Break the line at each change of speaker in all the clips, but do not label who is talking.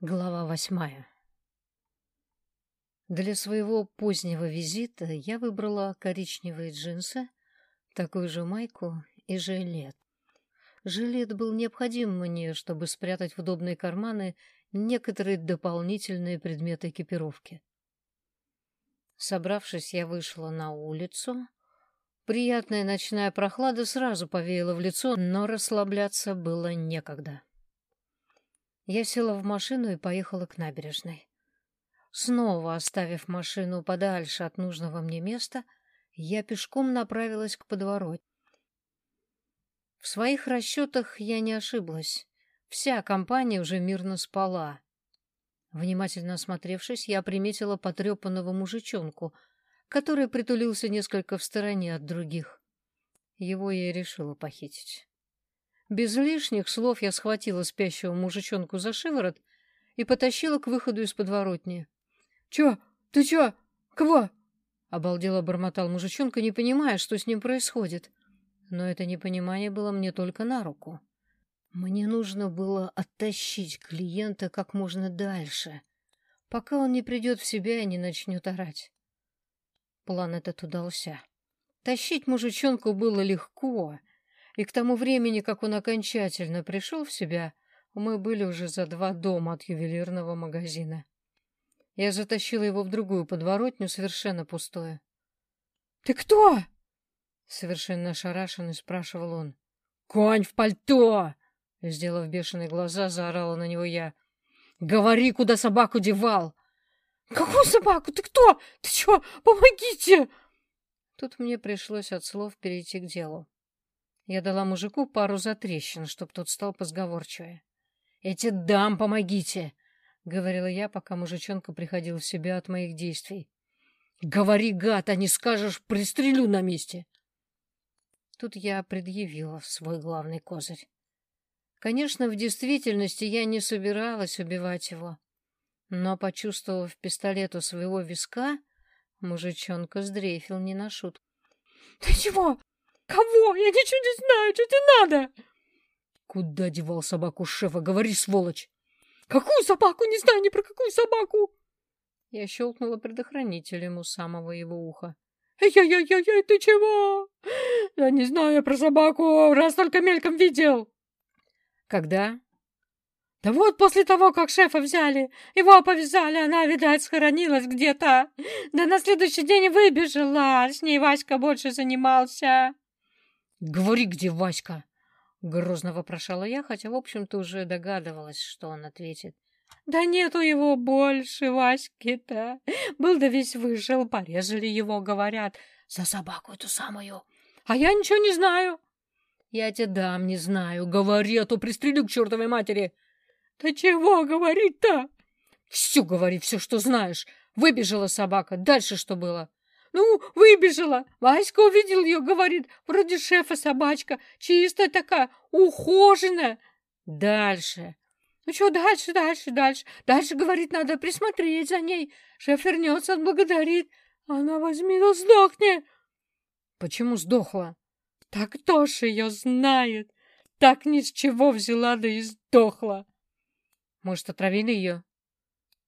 Глава восьмая Для своего позднего визита я выбрала коричневые джинсы, такую же майку и жилет. Жилет был необходим мне, чтобы спрятать в удобные карманы некоторые дополнительные предметы экипировки. Собравшись, я вышла на улицу. Приятная ночная прохлада сразу повеяла в лицо, но расслабляться было некогда. Я села в машину и поехала к набережной. Снова оставив машину подальше от нужного мне места, я пешком направилась к подворотне. В своих расчетах я не ошиблась. Вся компания уже мирно спала. Внимательно осмотревшись, я приметила потрепанного мужичонку, который притулился несколько в стороне от других. Его я и решила похитить. Без лишних слов я схватила спящего мужичонку за шиворот и потащила к выходу из подворотни. — Чё? Ты чё? Кого? — обалдело бормотал мужичонка, не понимая, что с ним происходит. Но это непонимание было мне только на руку. Мне нужно было оттащить клиента как можно дальше, пока он не придет в себя и не начнет орать. План этот удался. Тащить мужичонку было легко — и к тому времени, как он окончательно пришел в себя, мы были уже за два дома от ювелирного магазина. Я затащила его в другую подворотню, совершенно пустое. — Ты кто? — совершенно ошарашенный спрашивал он. — Конь в пальто! — сделав бешеные глаза, заорала на него я. — Говори, куда собаку девал! — Какую собаку? Ты кто? Ты чё? Помогите! Тут мне пришлось от слов перейти к делу. Я дала мужику пару затрещин, чтоб тот стал позговорчивее. «Эти дам помогите!» — говорила я, пока мужичонка приходил в себя от моих действий. «Говори, гад, а не скажешь, пристрелю на месте!» Тут я предъявила свой главный козырь. Конечно, в действительности я не собиралась убивать его, но, почувствовав пистолет у своего виска, мужичонка сдрейфил не на шутку. — Ты чего? Кого? Я ничего не знаю. Что тебе надо? Куда девал собаку шефа? Говори, сволочь. Какую собаку? Не знаю ни про какую собаку. Я щелкнула предохранителем у самого его уха. «Эй-эй-эй-эй, ты чего? Я не знаю про собаку, раз только мельком видел». «Когда?» «Да вот после того, как шефа взяли, его повязали, она, видать, схоронилась где-то. Да на следующий день выбежала, с ней Васька больше занимался». «Говори, где Васька?» — грозно вопрошала я, хотя, в общем-то, уже догадывалась, что он ответит. «Да нету его больше, Васьки-то. Был да весь вышел, порезали его, говорят, за собаку эту самую. А я ничего не знаю». «Я тебе дам, не знаю. Говори, а то пристрелю к чертовой матери». «Да чего говорить-то?» «Все говори, все, что знаешь. Выбежала собака. Дальше что было?» Ну, выбежала. Васька увидел ее, говорит, вроде шефа собачка, чистая такая, ухоженная. Дальше. Ну что дальше, дальше, дальше? Дальше, говорит, надо присмотреть за ней. Шеф вернется, отблагодарит. Она возьми, да сдохни. Почему сдохла? Так ж ее знает? Так ни с чего взяла, да и сдохла. Может, отравили ее?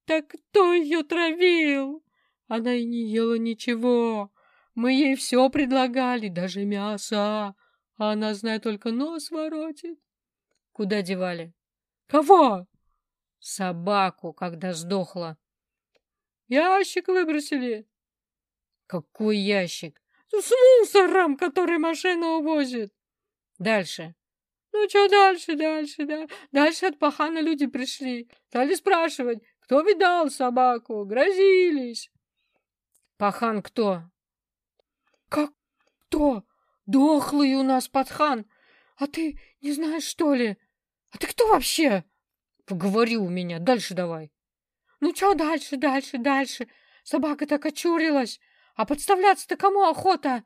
Так кто ее травил? Она и не ела ничего. Мы ей все предлагали, даже мясо. А она, знает, только нос воротит. Куда девали? Кого? Собаку, когда сдохла. Ящик выбросили. Какой ящик? С мусором, который машина увозит. Дальше. Ну, что дальше, дальше, да? Дальше от пахана люди пришли. Стали спрашивать, кто видал собаку, грозились. Пахан кто? Как кто? Дохлый у нас патхан. А ты не знаешь, что ли? А ты кто вообще? Поговори у меня. Дальше давай. Ну что дальше, дальше, дальше? Собака так очурилась. А подставляться-то кому охота?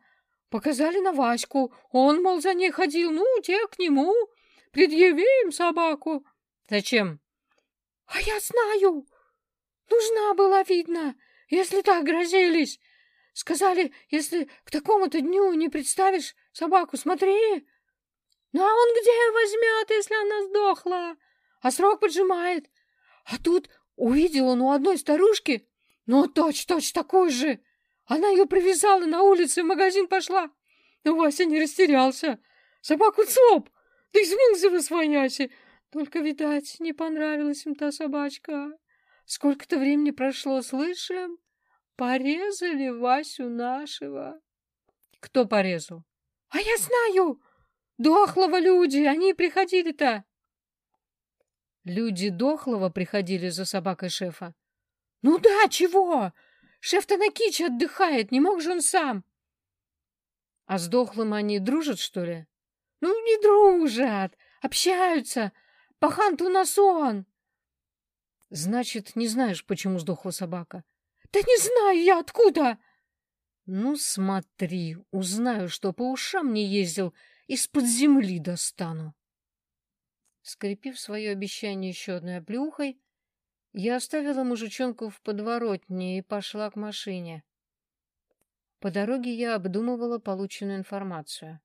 Показали на Ваську. Он, мол, за ней ходил. Ну, те к нему. Предъявим собаку. Зачем? А я знаю. Нужна была, видно. Если так грозились. Сказали, если к такому-то дню не представишь собаку, смотри. Ну а он где возьмет, если она сдохла? А срок поджимает.
А тут увидел он у одной старушки, ну, точь-точь такой же. Она ее привязала на улице, в магазин пошла. Но Вася не растерялся. Собаку цоп, да измылся во свояси. Только, видать, не понравилась им та собачка. Сколько-то времени прошло, слышим? Порезали Васю нашего.
Кто порезал?
А я знаю. Дохлого люди, они приходили-то.
Люди Дохлого приходили за собакой шефа?
Ну да, чего? Шеф-то на киче отдыхает, не мог же он сам.
А с Дохлым они дружат, что ли?
Ну, не дружат, общаются. Пахан-то у нас он.
Значит, не знаешь, почему сдохла собака?
Да не знаю я откуда.
Ну, смотри, узнаю, что по ушам не ездил, из-под земли достану. Скрепив свое обещание еще одной оплюхой, я оставила мужичонку в подворотне и пошла к машине. По дороге я обдумывала полученную информацию.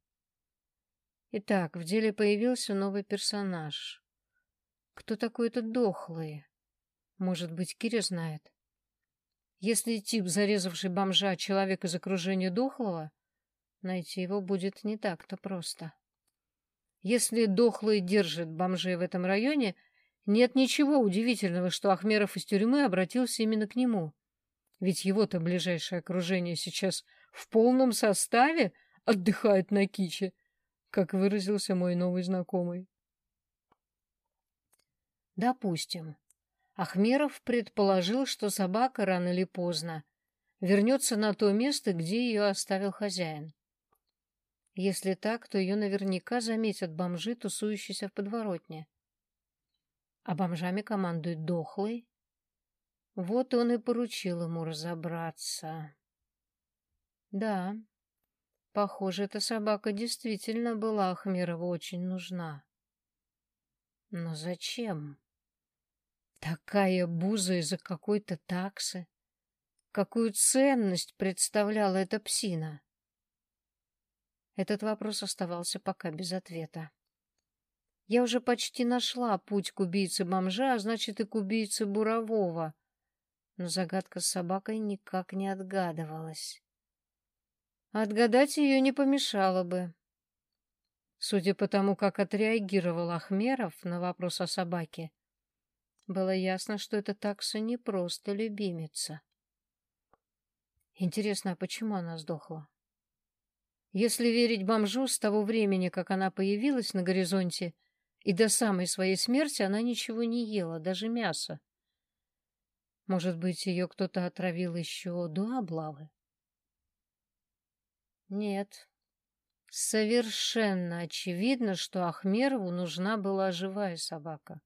Итак, в деле появился новый персонаж. Кто такой этот дохлый? Может быть, Киря знает. Если тип, зарезавший бомжа, человек из окружения дохлого, найти его будет не так-то просто. Если дохлый держит бомжей в этом районе, нет ничего удивительного, что Ахмеров из тюрьмы обратился именно к нему. Ведь его-то ближайшее окружение сейчас в полном составе отдыхает на киче, как выразился мой новый знакомый. Допустим, Ахмеров предположил, что собака рано или поздно вернется на то место, где ее оставил хозяин. Если так, то ее наверняка заметят бомжи, тусующиеся в подворотне. А бомжами командует дохлый. Вот он и поручил ему разобраться. Да, похоже, эта собака действительно была Ахмерову очень нужна. Но зачем? Такая буза из-за какой-то таксы. Какую ценность представляла эта псина? Этот вопрос оставался пока без ответа. Я уже почти нашла путь к убийце бомжа, а значит и к убийце Бурового. Но загадка с собакой никак не отгадывалась. Отгадать ее не помешало бы. Судя по тому, как отреагировал Ахмеров на вопрос о собаке, было ясно, что эта такса не просто любимица. Интересно, а почему она сдохла? Если верить бомжу, с того времени, как она появилась на горизонте, и до самой своей смерти она ничего не ела, даже мясо. Может быть, ее кто-то отравил еще до облавы? Нет. Совершенно очевидно, что Ахмерову нужна была живая собака.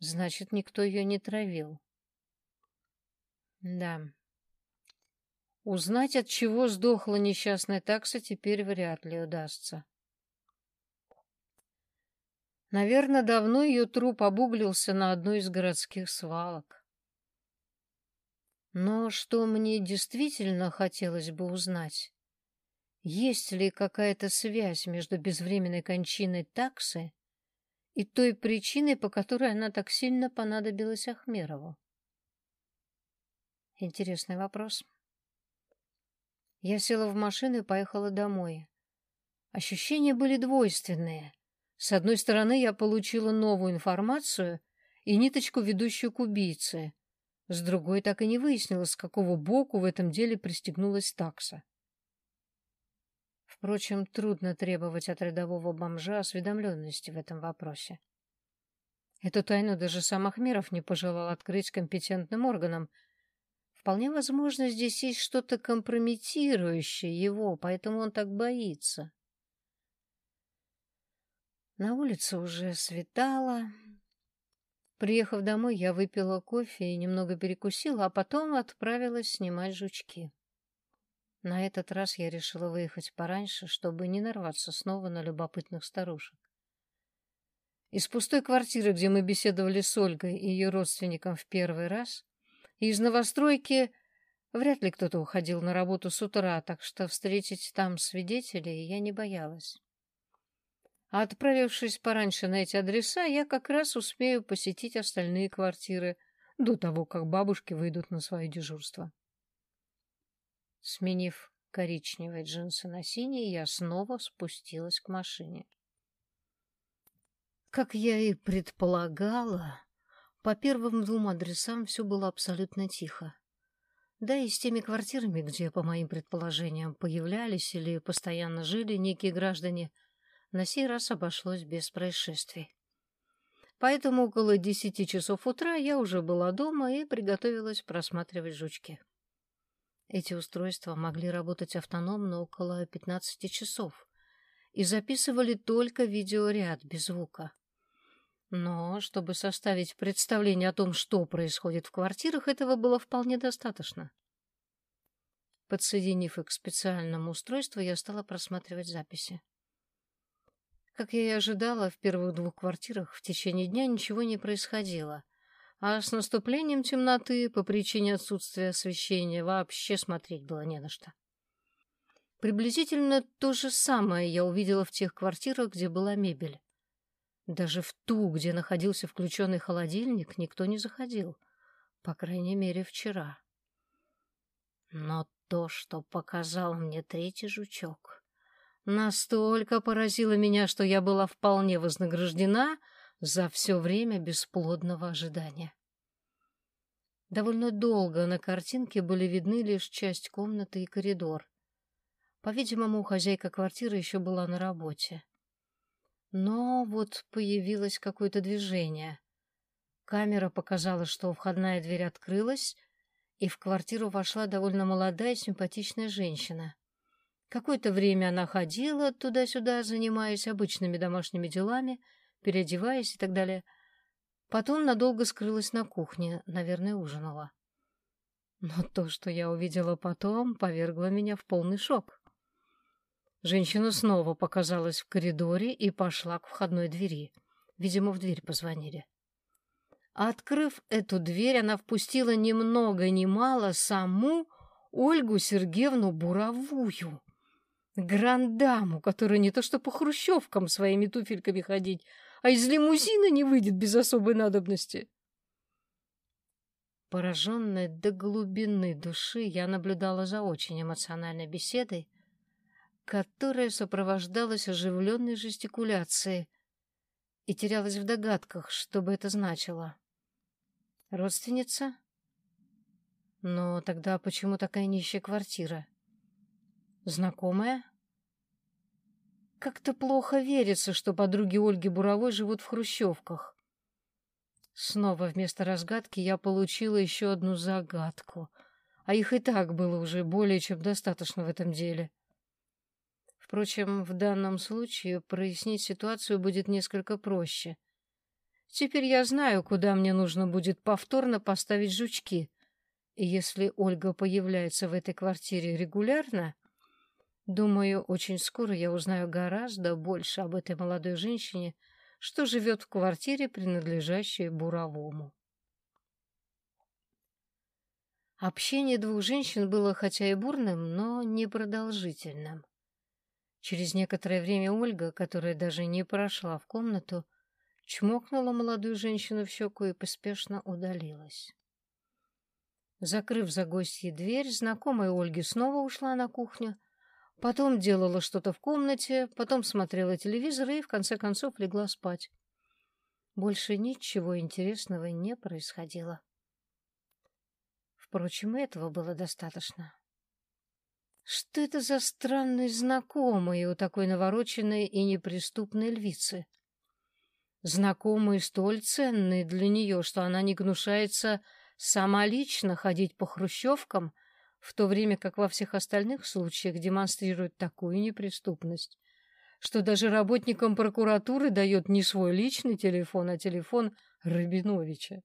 Значит, никто ее не травил. Да. Узнать, от чего сдохла несчастная такса, теперь вряд ли удастся. Наверное, давно ее труп обуглился на одной из городских свалок. Но что мне действительно хотелось бы узнать, есть ли какая-то связь между безвременной кончиной таксы и той причиной, по которой она так сильно понадобилась Ахмерову? Интересный вопрос. Я села в машину и поехала домой. Ощущения были двойственные. С одной стороны, я получила новую информацию и ниточку, ведущую к убийце. С другой, так и не выяснилось, с какого боку в этом деле пристегнулась такса. Впрочем, трудно требовать от рядового бомжа осведомленности в этом вопросе. Эту тайну даже сам Ахмеров не пожелал открыть компетентным органам. Вполне возможно, здесь есть что-то компрометирующее его, поэтому он так боится. На улице уже светало. Приехав домой, я выпила кофе и немного перекусила, а потом отправилась снимать жучки. На этот раз я решила выехать пораньше, чтобы не нарваться снова на любопытных старушек. Из пустой квартиры, где мы беседовали с Ольгой и ее родственником в первый раз, и из новостройки вряд ли кто-то уходил на работу с утра, так что встретить там свидетелей я не боялась. А отправившись пораньше на эти адреса, я как раз успею посетить остальные квартиры до того, как бабушки выйдут на свое дежурство. Сменив коричневые джинсы на синие, я снова спустилась к машине. Как я и предполагала, по первым двум адресам все было абсолютно тихо. Да и с теми квартирами, где, по моим предположениям, появлялись или постоянно жили некие граждане, на сей раз обошлось без происшествий. Поэтому около десяти часов утра я уже была дома и приготовилась просматривать жучки. Эти устройства могли работать автономно около 15 часов и записывали только видеоряд без звука. Но, чтобы составить представление о том, что происходит в квартирах, этого было вполне достаточно. Подсоединив их к специальному устройству, я стала просматривать записи. Как я и ожидала, в первых двух квартирах в течение дня ничего не происходило, а с наступлением темноты по причине отсутствия освещения вообще смотреть было не на что. Приблизительно то же самое я увидела в тех квартирах, где была мебель. Даже в ту, где находился включенный холодильник, никто не заходил. По крайней мере, вчера. Но то, что показал мне третий жучок, настолько поразило меня, что я была вполне вознаграждена за все время бесплодного ожидания. Довольно долго на картинке были видны лишь часть комнаты и коридор. По-видимому, хозяйка квартиры еще была на работе. Но вот появилось какое-то движение. Камера показала, что входная дверь открылась, и в квартиру вошла довольно молодая симпатичная женщина. Какое-то время она ходила туда-сюда, занимаясь обычными домашними делами, переодеваясь и так далее. Потом надолго скрылась на кухне, наверное, ужинала. Но то, что я увидела потом, повергло меня в полный шок. Женщина снова показалась в коридоре и пошла к входной двери. Видимо, в дверь позвонили. Открыв эту дверь, она впустила ни много ни мало саму Ольгу Сергеевну Буровую. Грандаму, которая не то что по хрущевкам своими туфельками ходить, а из лимузина не выйдет без особой надобности. Пораженная до глубины души, я наблюдала за очень эмоциональной беседой, которая сопровождалась оживленной жестикуляцией и терялась в догадках, что бы это значило. Родственница? Но тогда почему такая нищая квартира? Знакомая? Как-то плохо верится, что подруги Ольги Буровой живут в хрущевках. Снова вместо разгадки я получила еще одну загадку, а их и так было уже более чем достаточно в этом деле. Впрочем, в данном случае прояснить ситуацию будет несколько проще. Теперь я знаю, куда мне нужно будет повторно поставить жучки. И если Ольга появляется в этой квартире регулярно, думаю, очень скоро я узнаю гораздо больше об этой молодой женщине, что живет в квартире, принадлежащей Буровому. Общение двух женщин было хотя и бурным, но непродолжительным. Через некоторое время Ольга, которая даже не прошла в комнату, чмокнула молодую женщину в щеку и поспешно удалилась. Закрыв за гостьей дверь, знакомая Ольги снова ушла на кухню, потом делала что-то в комнате, потом смотрела телевизор и, в конце концов, легла спать. Больше ничего интересного не происходило. Впрочем, этого было достаточно. Что это за странные знакомые у такой навороченной и неприступной львицы? Знакомые столь ценные для нее, что она не гнушается сама лично ходить по хрущевкам, в то время как во всех остальных случаях демонстрирует такую неприступность, что даже работникам прокуратуры дает не свой личный телефон, а телефон Рабиновича.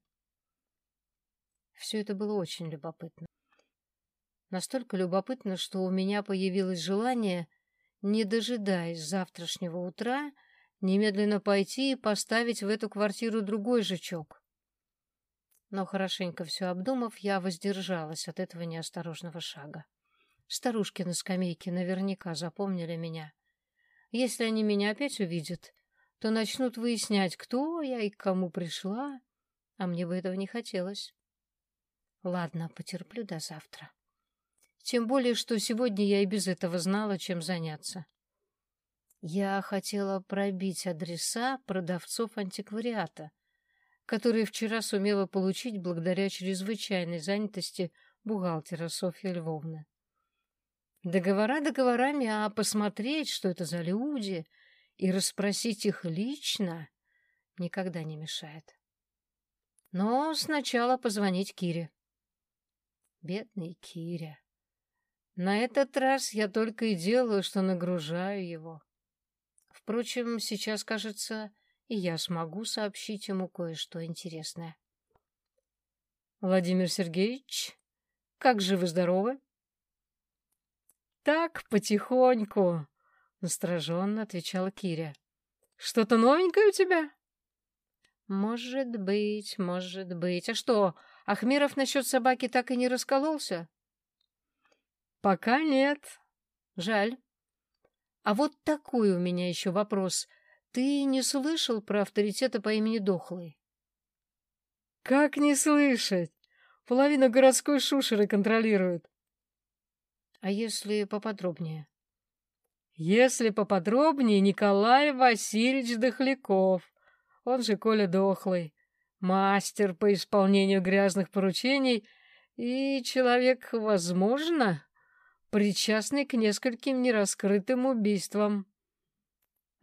Все это было очень любопытно. Настолько любопытно, что у меня появилось желание, не дожидаясь завтрашнего утра, немедленно пойти и поставить в эту квартиру другой жучок. Но хорошенько все обдумав, я воздержалась от этого неосторожного шага. Старушки на скамейке наверняка запомнили меня. Если они меня опять увидят, то начнут выяснять, кто я и к кому пришла, а мне бы этого не хотелось. Ладно, потерплю до завтра. Тем более, что сегодня я и без этого знала, чем заняться. Я хотела пробить адреса продавцов антиквариата, которые вчера сумела получить благодаря чрезвычайной занятости бухгалтера Софьи Львовны. Договора договорами, а посмотреть, что это за люди, и расспросить их лично никогда не мешает. Но сначала позвонить Кире. Бедный Киря. На этот раз я только и делаю, что нагружаю его. Впрочем, сейчас, кажется, и я смогу сообщить ему кое-что интересное. Владимир Сергеевич, как же вы здоровы? Так, потихоньку, настороженно отвечала Киря. Что-то новенькое у тебя? Может быть, может быть. А что, Ахмеров насчет собаки так и не раскололся? Пока нет. Жаль. А вот такой у меня еще вопрос. Ты не слышал про авторитета по имени Дохлый? Как не слышать? Половина городской шушеры контролирует. А если поподробнее? Если поподробнее, Николай Васильевич Дохляков, он же Коля Дохлый, мастер по исполнению грязных поручений и человек, возможно, причастный к нескольким нераскрытым убийствам.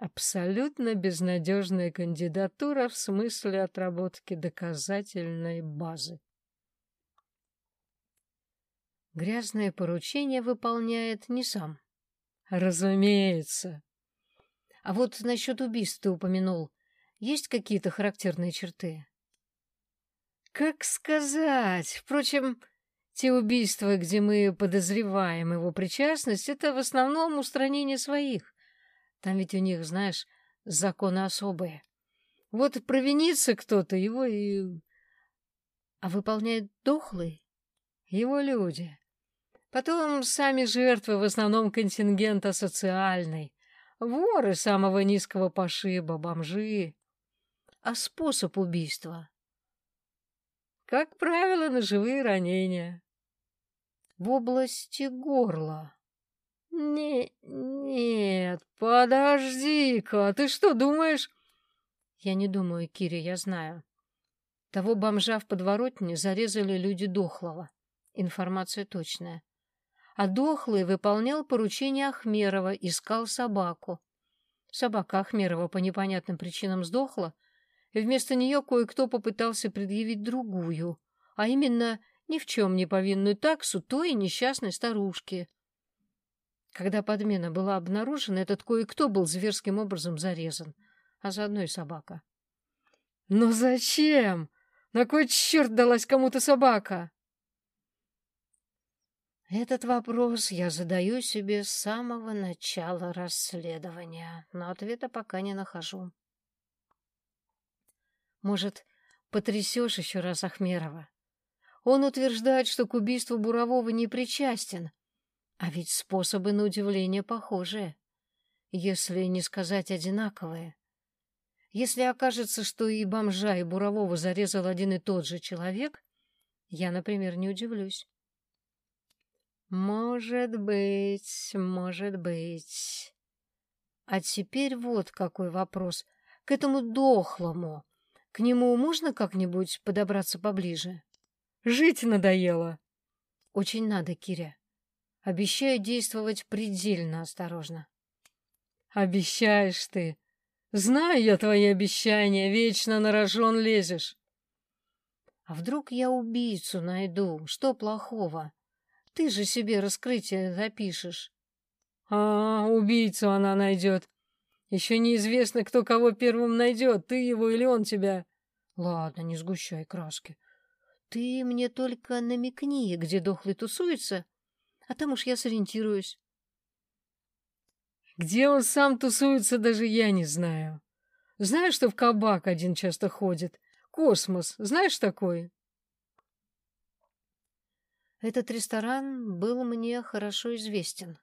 Абсолютно безнадежная кандидатура в смысле отработки доказательной базы. Грязное поручение выполняет не сам. Разумеется. А вот насчет убийств ты упомянул. Есть какие-то характерные черты? Как сказать? Впрочем, те убийства, где мы подозреваем его причастность, это в основном устранение своих. Там ведь у них, знаешь, законы особые. Вот провинится кто-то, его и... А выполняет дохлый? Его люди. Потом сами жертвы в основном контингента социальный. Воры самого низкого пошиба, бомжи. А способ убийства? Как правило, ножевые ранения. В области горла. Не, нет, подожди-ка, ты что думаешь? Я не думаю, Кири, я знаю. Того бомжа в подворотне зарезали люди Дохлого. Информация точная а Дохлый выполнял поручение Ахмерова, искал собаку. Собака Ахмерова по непонятным причинам сдохла, и вместо нее кое-кто попытался предъявить другую, а именно ни в чем не повинную таксу той несчастной старушки. Когда подмена была обнаружена, этот кое-кто был зверским образом зарезан, а заодно и собака. «Но зачем? На кой черт далась кому-то собака?» Этот вопрос я задаю себе с самого начала расследования, но ответа пока не нахожу. Может, потрясешь еще раз Ахмерова? Он утверждает, что к убийству Бурового не причастен, а ведь способы на удивление похожие, если не сказать одинаковые. Если окажется, что и бомжа, и Бурового зарезал один и тот же человек, я, например, не удивлюсь. Может быть, может быть. А теперь вот какой вопрос. К этому дохлому. К нему можно как-нибудь подобраться поближе? Жить надоело. Очень надо, Киря. Обещаю действовать предельно осторожно. Обещаешь ты. Знаю я твои обещания, вечно на рожон лезешь. А вдруг я убийцу найду? Что плохого? Ты же себе раскрытие запишешь. А, убийцу она найдет. Еще неизвестно, кто кого первым найдет, ты его или он тебя. Ладно, не сгущай краски. Ты мне только намекни, где дохлый тусуется, а там уж я сориентируюсь. Где он сам тусуется, даже я не знаю. Знаешь, что в кабак один часто ходит? Космос, знаешь такой? Этот ресторан был мне хорошо известен.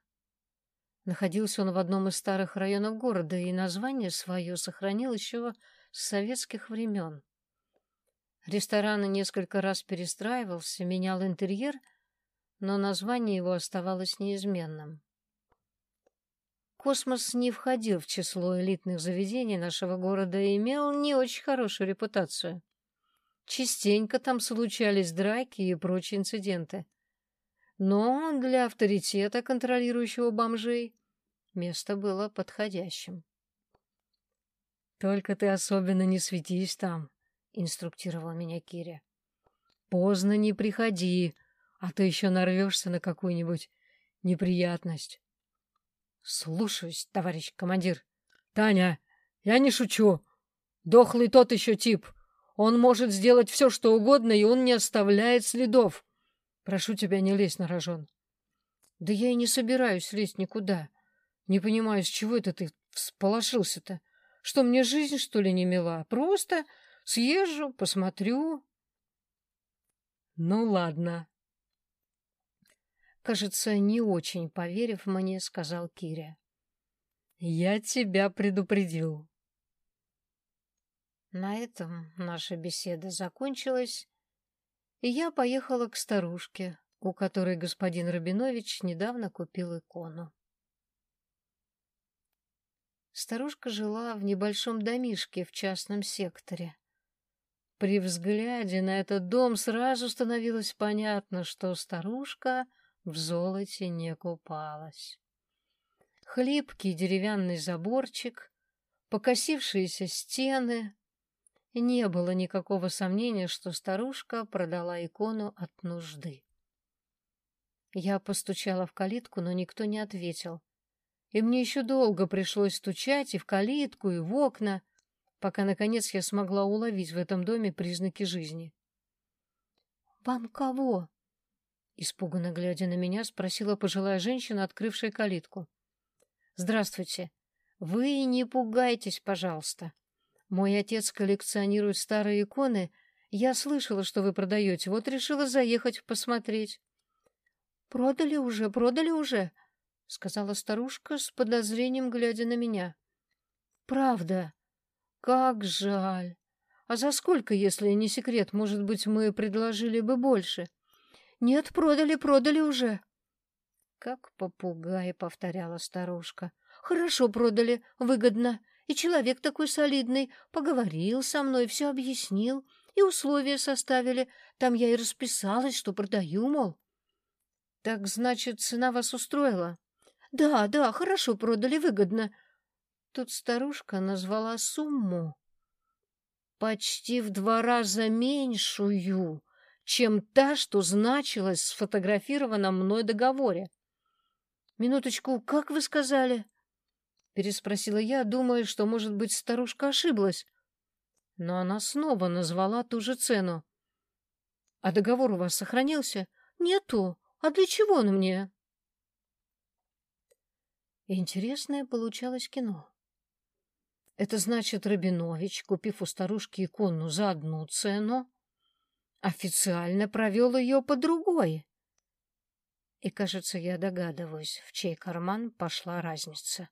Находился он в одном из старых районов города, и название свое сохранил еще с советских времен. Ресторан несколько раз перестраивался, менял интерьер, но название его оставалось неизменным. Космос не входил в число элитных заведений нашего города и имел не очень хорошую репутацию. Частенько там случались драки и прочие инциденты. Но для авторитета, контролирующего бомжей, место было подходящим. «Только ты особенно не светись там», — инструктировал меня Киря. «Поздно не приходи, а то еще нарвешься на какую-нибудь неприятность». «Слушаюсь, товарищ командир». «Таня, я не шучу. Дохлый тот еще тип. Он может сделать все, что угодно, и он не оставляет следов. Прошу тебя, не лезь на рожон». «Да я и не собираюсь лезть никуда. Не понимаю, с чего это ты всполошился-то? Что, мне жизнь, что ли, не мила? Просто съезжу, посмотрю». «Ну, ладно». Кажется, не очень поверив мне, сказал Киря. «Я тебя предупредил». На этом наша беседа закончилась, и я поехала к старушке, у которой господин Рабинович недавно купил икону. Старушка жила в небольшом домишке в частном секторе. При взгляде на этот дом сразу становилось понятно, что старушка в золоте не купалась. Хлипкий деревянный заборчик, покосившиеся стены, не было никакого сомнения, что старушка продала икону от нужды. Я постучала в калитку, но никто не ответил. И мне еще долго пришлось стучать и в калитку, и в окна, пока, наконец, я смогла уловить в этом доме признаки жизни. «Вам кого?» Испуганно глядя на меня, спросила пожилая женщина, открывшая калитку. «Здравствуйте. Вы не пугайтесь, пожалуйста. Мой отец коллекционирует старые иконы. Я слышала, что вы продаете, вот решила заехать посмотреть. Продали уже, продали уже, сказала старушка с подозрением, глядя на меня. Правда? Как жаль. А за сколько, если не секрет, может быть, мы предложили бы больше? Нет, продали, продали уже. Как попугай, повторяла старушка. Хорошо продали, выгодно. И человек такой солидный поговорил со мной, все объяснил, и условия составили. Там я и расписалась, что продаю, мол. Так, значит, цена вас устроила? Да, да, хорошо продали, выгодно. Тут старушка назвала сумму. Почти в два раза меньшую, чем та, что значилась в сфотографированном мной договоре. Минуточку, как вы сказали? — переспросила я, думая, что, может быть, старушка ошиблась. Но она снова назвала ту же цену. — А договор у вас сохранился? — Нету. А для чего он мне? Интересное получалось кино. Это значит, Рабинович, купив у старушки икону за одну цену, официально провел ее по другой. И, кажется, я догадываюсь, в чей карман пошла разница.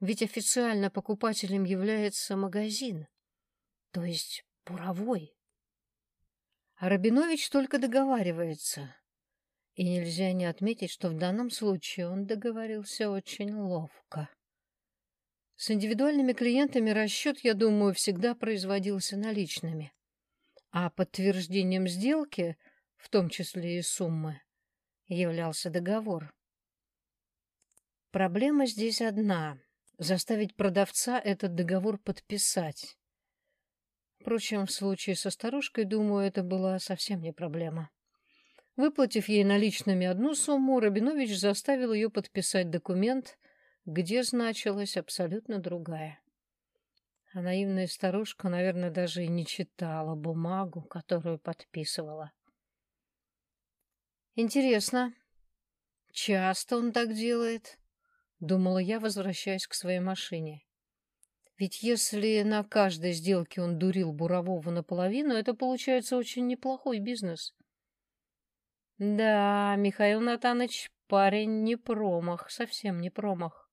Ведь официально покупателем является магазин, то есть буровой. А Рабинович только договаривается. И нельзя не отметить, что в данном случае он договорился очень ловко. С индивидуальными клиентами расчет, я думаю, всегда производился наличными. А подтверждением сделки, в том числе и суммы, являлся договор. Проблема здесь одна заставить продавца этот договор подписать. Впрочем, в случае со старушкой, думаю, это была совсем не проблема. Выплатив ей наличными одну сумму, Рабинович заставил ее подписать документ, где значилась абсолютно другая. А наивная старушка, наверное, даже и не читала бумагу, которую подписывала. Интересно, часто он так делает? — думала я, возвращаясь к своей машине. Ведь если на каждой сделке он дурил Бурового наполовину, это получается очень неплохой бизнес. Да, Михаил Натанович парень не промах, совсем не промах.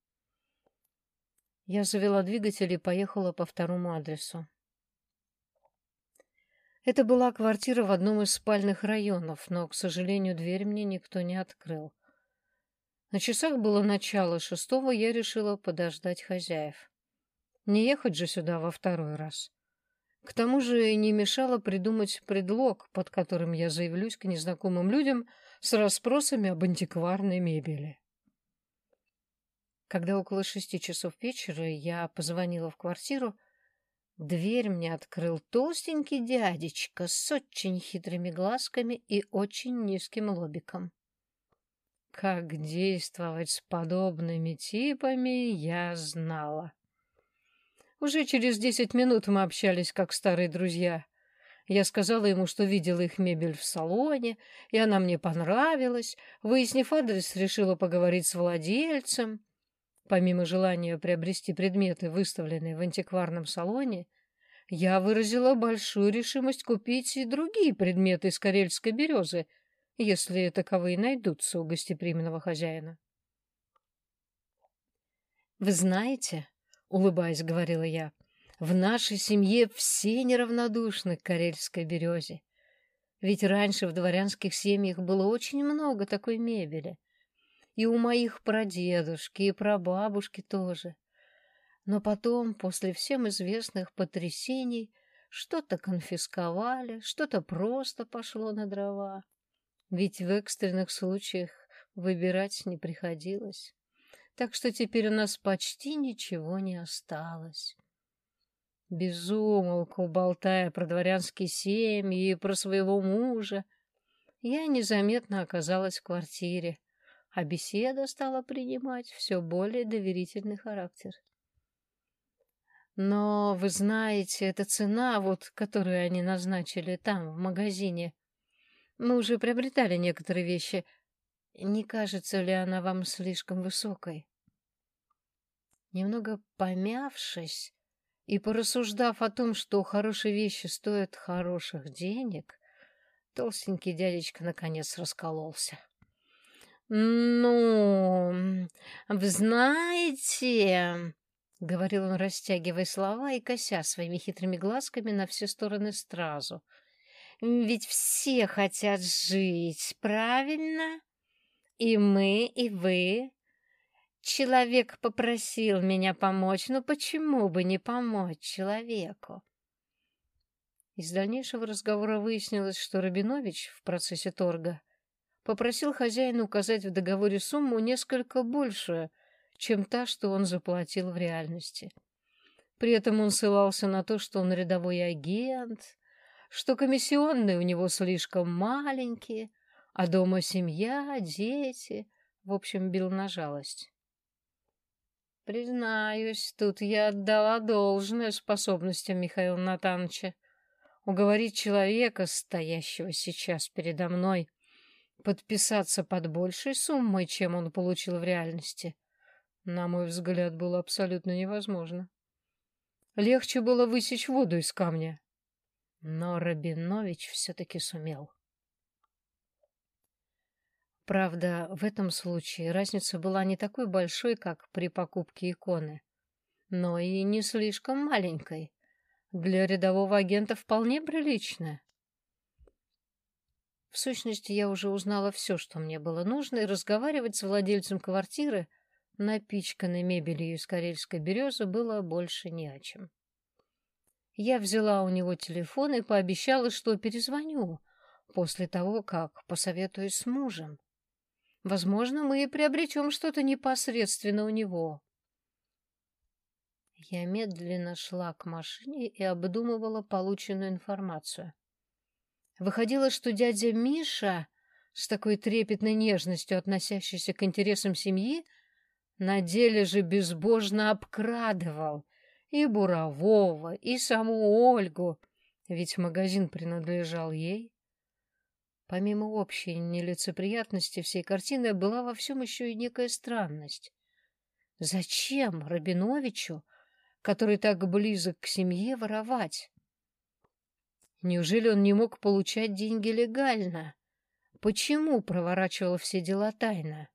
Я завела двигатель и поехала по второму адресу. Это была квартира в одном из спальных районов, но, к сожалению, дверь мне никто не открыл. На часах было начало шестого, я решила подождать хозяев. Не ехать же сюда во второй раз. К тому же не мешало придумать предлог, под которым я заявлюсь к незнакомым людям с расспросами об антикварной мебели. Когда около шести часов вечера я позвонила в квартиру, Дверь мне открыл толстенький дядечка с очень хитрыми глазками и очень низким лобиком. Как действовать с подобными типами, я знала. Уже через десять минут мы общались как старые друзья. Я сказала ему, что видела их мебель в салоне, и она мне понравилась. Выяснив адрес, решила поговорить с владельцем. Помимо желания приобрести предметы, выставленные в антикварном салоне, я выразила большую решимость купить и другие предметы из карельской березы, если таковые найдутся у гостеприимного хозяина. «Вы знаете, — улыбаясь, говорила я, — в нашей семье все неравнодушны к карельской березе. Ведь раньше в дворянских семьях было очень много такой мебели и у моих прадедушки, и прабабушки тоже. Но потом, после всем известных потрясений, что-то конфисковали, что-то просто пошло на дрова. Ведь в экстренных случаях выбирать не приходилось. Так что теперь у нас почти ничего не осталось. Безумолку болтая про дворянские семьи и про своего мужа, я незаметно оказалась в квартире, а беседа стала принимать все более доверительный характер. Но, вы знаете, эта цена, вот, которую они назначили там, в магазине. Мы уже приобретали некоторые вещи. Не кажется ли она вам слишком высокой? Немного помявшись и порассуждав о том, что хорошие вещи стоят хороших денег, толстенький дядечка наконец раскололся. «Ну, вы знаете...» — говорил он, растягивая слова и кося своими хитрыми глазками на все стороны сразу. «Ведь все хотят жить, правильно? И мы, и вы. Человек попросил меня помочь, но почему бы не помочь человеку?» Из дальнейшего разговора выяснилось, что Рабинович в процессе торга — попросил хозяина указать в договоре сумму несколько большую, чем та, что он заплатил в реальности. При этом он ссылался на то, что он рядовой агент, что комиссионные у него слишком маленькие, а дома семья, дети. В общем, бил на жалость. Признаюсь, тут я отдала должное способностям Михаила Натановича. Уговорить человека, стоящего сейчас передо мной, Подписаться под большей суммой, чем он получил в реальности, на мой взгляд, было абсолютно невозможно. Легче было высечь воду из камня. Но Рабинович все-таки сумел. Правда, в этом случае разница была не такой большой, как при покупке иконы, но и не слишком маленькой. Для рядового агента вполне приличная. В сущности, я уже узнала все, что мне было нужно, и разговаривать с владельцем квартиры, напичканной мебелью из карельской березы, было больше не о чем. Я взяла у него телефон и пообещала, что перезвоню после того, как посоветуюсь с мужем. Возможно, мы и приобретем что-то непосредственно у него. Я медленно шла к машине и обдумывала полученную информацию. Выходило, что дядя Миша, с такой трепетной нежностью относящийся к интересам семьи, на деле же безбожно обкрадывал и Бурового, и саму Ольгу, ведь магазин принадлежал ей. Помимо общей нелицеприятности всей картины была во всем еще и некая странность. Зачем Рабиновичу, который так близок к семье, воровать? Неужели он не мог получать деньги легально? Почему проворачивал все дела тайно?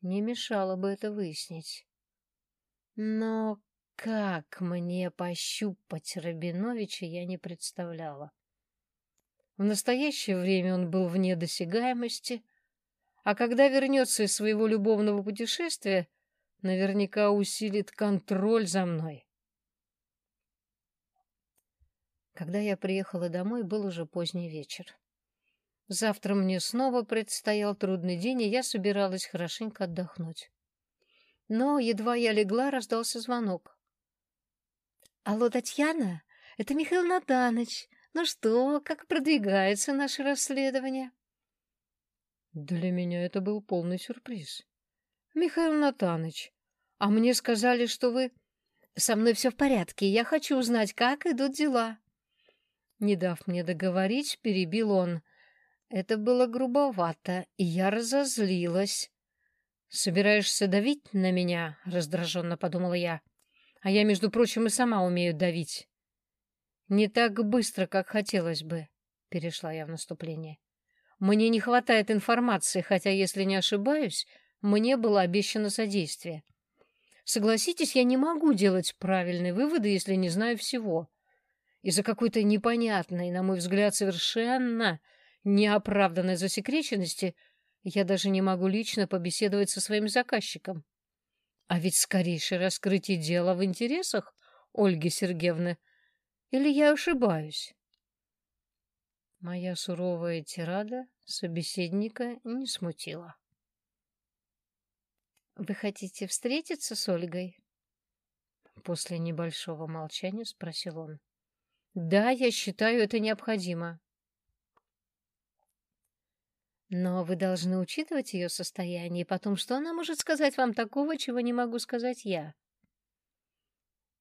Не мешало бы это выяснить. Но как мне пощупать Рабиновича, я не представляла. В настоящее время он был вне досягаемости, а когда вернется из своего любовного путешествия, наверняка усилит контроль за мной. Когда я приехала домой, был уже поздний вечер. Завтра мне снова предстоял трудный день, и я собиралась хорошенько отдохнуть. Но едва я легла, раздался звонок. «Алло, Татьяна, это Михаил Натаныч. Ну что, как продвигается наше расследование?»
Для меня это был полный сюрприз. «Михаил Натаныч, а мне сказали, что вы...»
«Со мной все в порядке, я хочу узнать, как идут дела». Не дав мне договорить, перебил он. Это было грубовато, и я разозлилась. «Собираешься давить на меня?» — раздраженно подумала я. «А я, между прочим, и сама умею давить». «Не так быстро, как хотелось бы», — перешла я в наступление. «Мне не хватает информации, хотя, если не ошибаюсь, мне было обещано содействие. Согласитесь, я не могу делать правильные выводы, если не знаю всего. Из-за какой-то непонятной, на мой взгляд, совершенно неоправданной засекреченности я даже не могу лично побеседовать со своим заказчиком. А ведь скорейшее раскрытие дела в интересах Ольги Сергеевны. Или я ошибаюсь? Моя суровая тирада собеседника не смутила. «Вы хотите встретиться с Ольгой?» После небольшого молчания спросил он. Да, я считаю это необходимо. Но вы должны учитывать ее состояние, и потом, что она может сказать вам такого, чего не могу сказать я.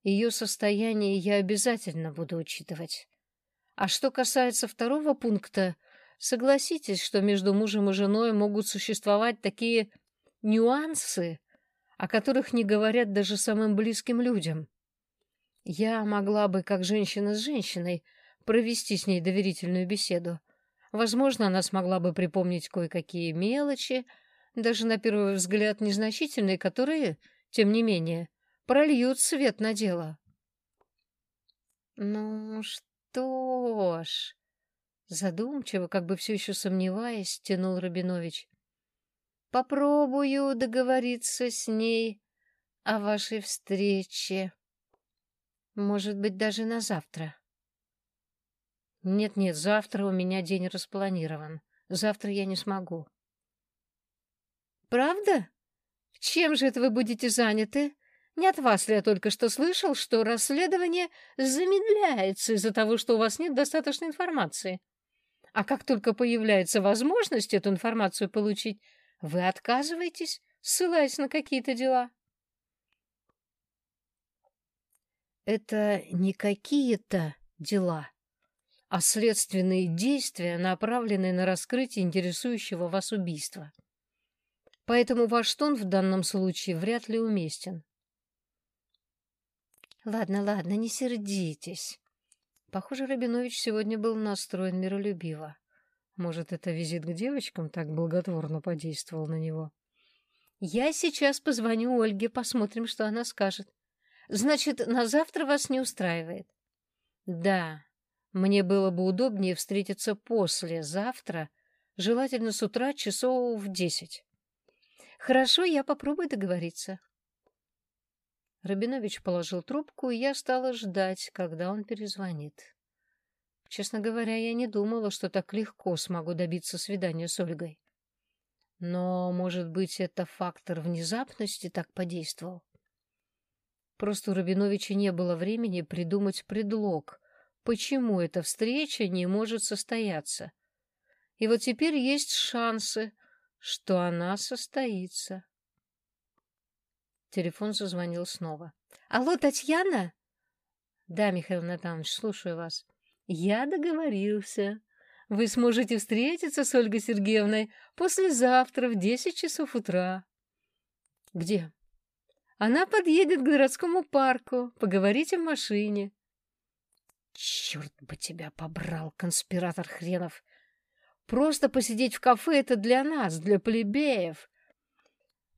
Ее состояние я обязательно буду учитывать. А что касается второго пункта, согласитесь, что между мужем и женой могут существовать такие нюансы, о которых не говорят даже самым близким людям. Я могла бы, как женщина с женщиной, провести с ней доверительную беседу. Возможно, она смогла бы припомнить кое-какие мелочи, даже на первый взгляд незначительные, которые, тем не менее, прольют свет на дело. Ну что ж, задумчиво, как бы все еще сомневаясь, тянул Рабинович. Попробую договориться с ней о вашей встрече. Может быть, даже на завтра. Нет-нет, завтра у меня день распланирован. Завтра я не смогу. Правда? Чем же это вы будете заняты? Не от вас ли я только что слышал, что расследование замедляется из-за того, что у вас нет достаточной информации? А как только появляется возможность эту информацию получить, вы отказываетесь, ссылаясь на какие-то дела? Это не какие-то дела, а следственные действия, направленные на раскрытие интересующего вас убийства. Поэтому ваш тон в данном случае вряд ли уместен. Ладно, ладно, не сердитесь. Похоже, Рабинович сегодня был настроен миролюбиво. Может, это визит к девочкам так благотворно подействовал на него. Я сейчас позвоню Ольге, посмотрим, что она скажет. Значит, на завтра вас не устраивает? Да, мне было бы удобнее встретиться после завтра, желательно с утра часов в десять. Хорошо, я попробую договориться. Рабинович положил трубку, и я стала ждать, когда он перезвонит. Честно говоря, я не думала, что так легко смогу добиться свидания с Ольгой. Но, может быть, это фактор внезапности так подействовал? Просто у Рабиновича не было времени придумать предлог, почему эта встреча не может состояться. И вот теперь есть шансы, что она состоится. Телефон зазвонил снова. «Алло, Татьяна?» «Да, Михаил Натанович, слушаю вас». «Я договорился. Вы сможете встретиться с Ольгой Сергеевной послезавтра в десять часов утра». «Где?» Она подъедет к городскому парку, поговорите в машине. Черт бы тебя побрал, конспиратор хренов! Просто посидеть в кафе — это для нас, для плебеев.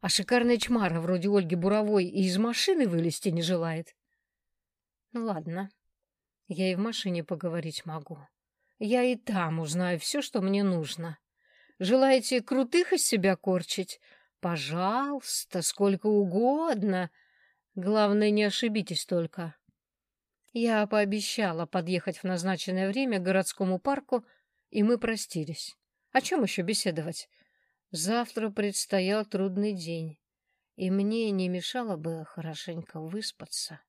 а шикарная чмара вроде Ольги Буровой и из машины вылезти не желает. Ну ладно, я и в машине поговорить могу. Я и там узнаю все, что мне нужно. Желаете крутых из себя корчить? Пожалуйста, сколько угодно. Главное, не ошибитесь только. Я пообещала подъехать в назначенное время к городскому парку, и мы простились. О чем еще беседовать? Завтра предстоял трудный день, и мне не мешало бы хорошенько выспаться.